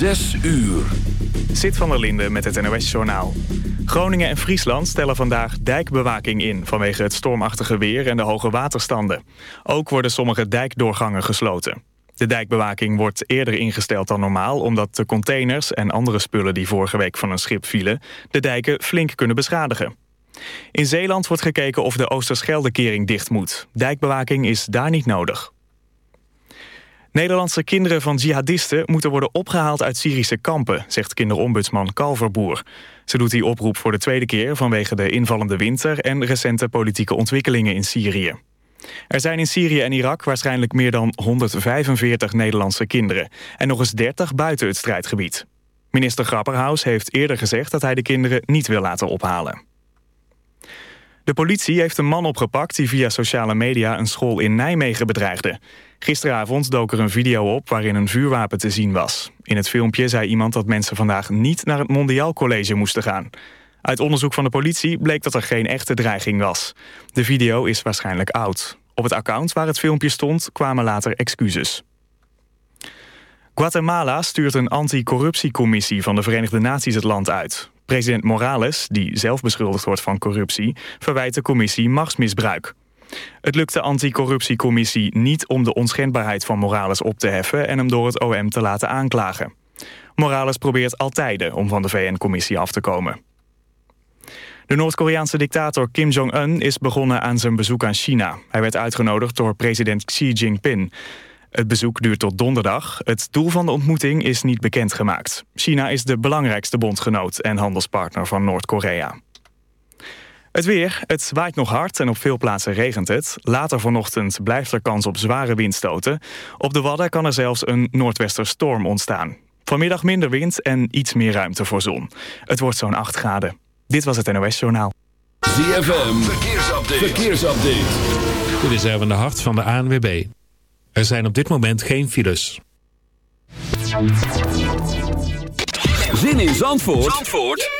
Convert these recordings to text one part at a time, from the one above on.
Zes uur. Zit van der Linde met het NOS-journaal. Groningen en Friesland stellen vandaag dijkbewaking in... vanwege het stormachtige weer en de hoge waterstanden. Ook worden sommige dijkdoorgangen gesloten. De dijkbewaking wordt eerder ingesteld dan normaal... omdat de containers en andere spullen die vorige week van een schip vielen... de dijken flink kunnen beschadigen. In Zeeland wordt gekeken of de Oosterscheldekering dicht moet. Dijkbewaking is daar niet nodig. Nederlandse kinderen van jihadisten moeten worden opgehaald uit Syrische kampen, zegt kinderombudsman Kalverboer. Ze doet die oproep voor de tweede keer vanwege de invallende winter en recente politieke ontwikkelingen in Syrië. Er zijn in Syrië en Irak waarschijnlijk meer dan 145 Nederlandse kinderen en nog eens 30 buiten het strijdgebied. Minister Grapperhaus heeft eerder gezegd dat hij de kinderen niet wil laten ophalen. De politie heeft een man opgepakt die via sociale media een school in Nijmegen bedreigde. Gisteravond dook er een video op waarin een vuurwapen te zien was. In het filmpje zei iemand dat mensen vandaag niet naar het Mondiaal College moesten gaan. Uit onderzoek van de politie bleek dat er geen echte dreiging was. De video is waarschijnlijk oud. Op het account waar het filmpje stond kwamen later excuses. Guatemala stuurt een anticorruptiecommissie van de Verenigde Naties het land uit. President Morales, die zelf beschuldigd wordt van corruptie... verwijt de commissie machtsmisbruik. Het lukt de anticorruptiecommissie niet om de onschendbaarheid van Morales op te heffen... en hem door het OM te laten aanklagen. Morales probeert altijd om van de VN-commissie af te komen. De Noord-Koreaanse dictator Kim Jong-un is begonnen aan zijn bezoek aan China. Hij werd uitgenodigd door president Xi Jinping. Het bezoek duurt tot donderdag. Het doel van de ontmoeting is niet bekendgemaakt. China is de belangrijkste bondgenoot en handelspartner van Noord-Korea. Het weer. Het waait nog hard en op veel plaatsen regent het. Later vanochtend blijft er kans op zware windstoten. Op de Wadden kan er zelfs een noordwesterstorm ontstaan. Vanmiddag minder wind en iets meer ruimte voor zon. Het wordt zo'n 8 graden. Dit was het NOS Journaal. ZFM. Verkeersupdate. Verkeersupdate. Dit is even de hart van de ANWB. Er zijn op dit moment geen files. Zin in Zandvoort, Zandvoort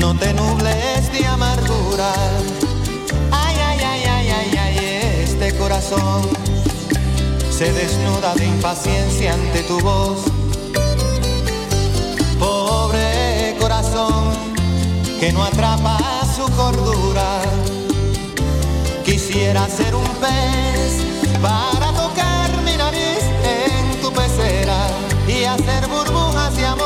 no te nubles de amargura. Ay, ay, ay, ay, ay, ay, este corazón se desnuda de impaciencia ante tu voz. Pobre corazón que no atrapa su cordura. Quisiera ser un pez para tocar mi nariz en tu pecera y hacer burbujas de amor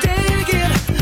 Take it.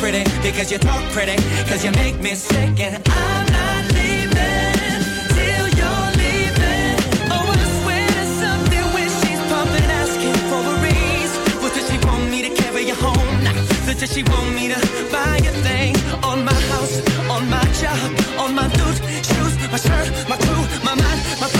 pretty, because you talk pretty, because you make me sick, and I'm not leaving till you're leaving. Oh, I swear to something when she's pumping, asking for a raise. What does she want me to carry you home? Nah. Does she want me to buy a thing on my house, on my job, on my boots, shoes, my shirt, my crew, my mind, my.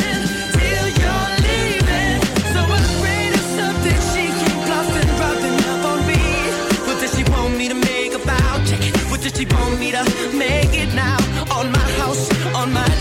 just keep on me to make it now. On my house, on my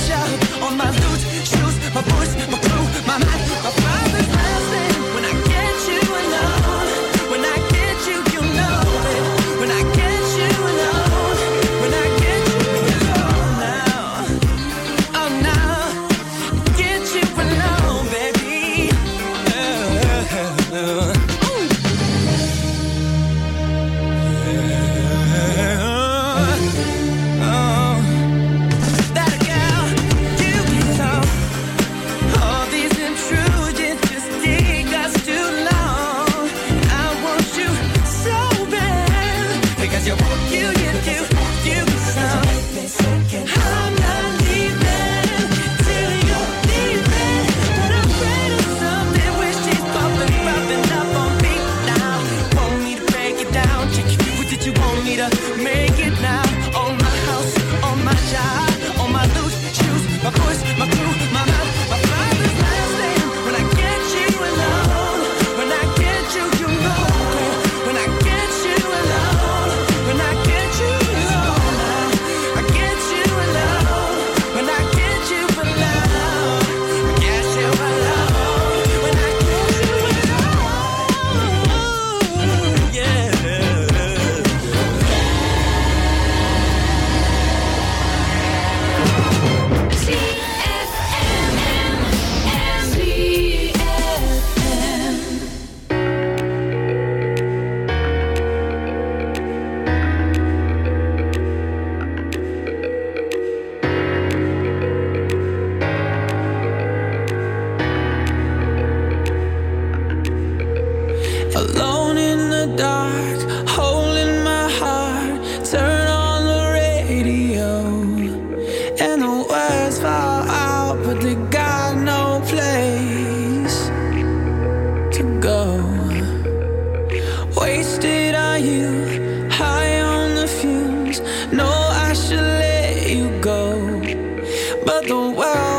the world.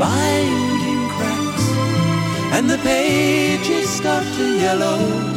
binding cracks, and the pages start to yellow.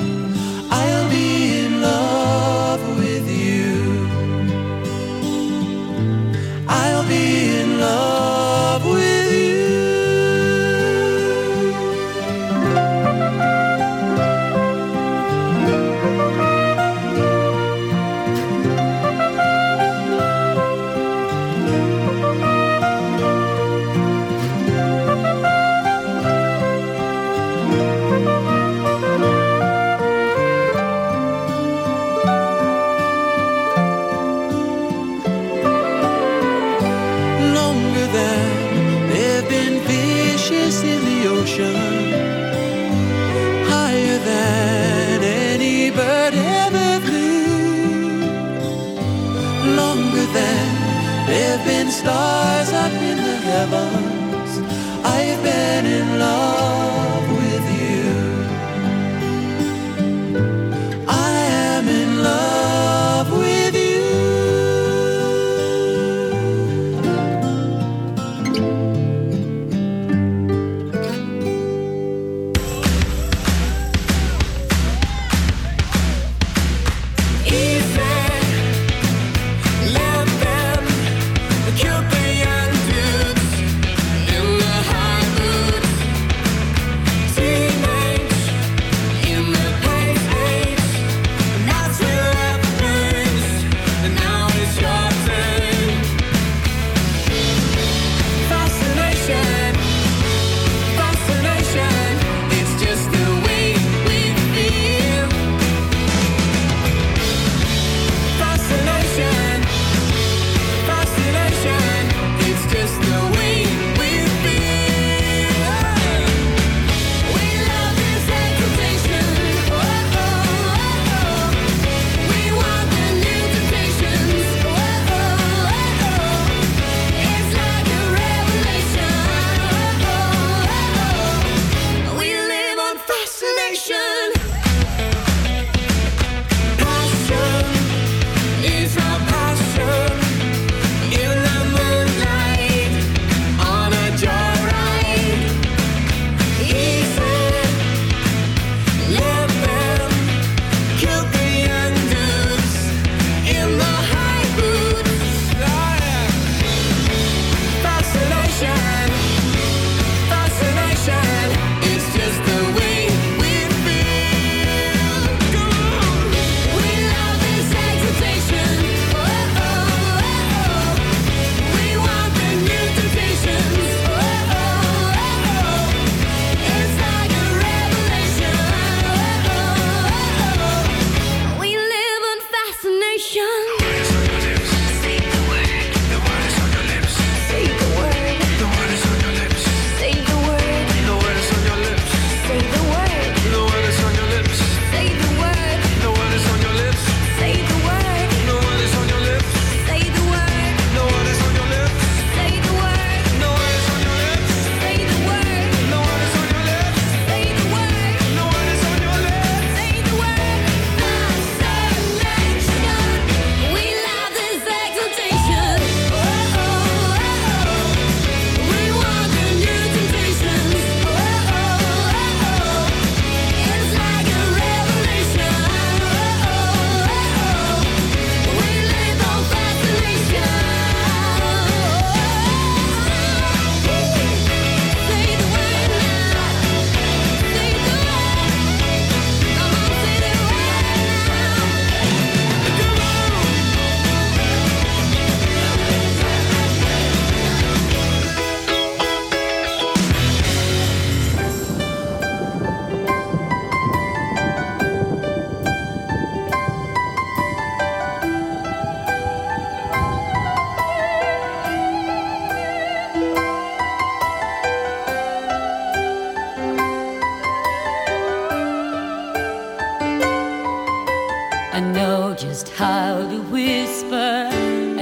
longer than there've been stars up in the heavens. I've been in love.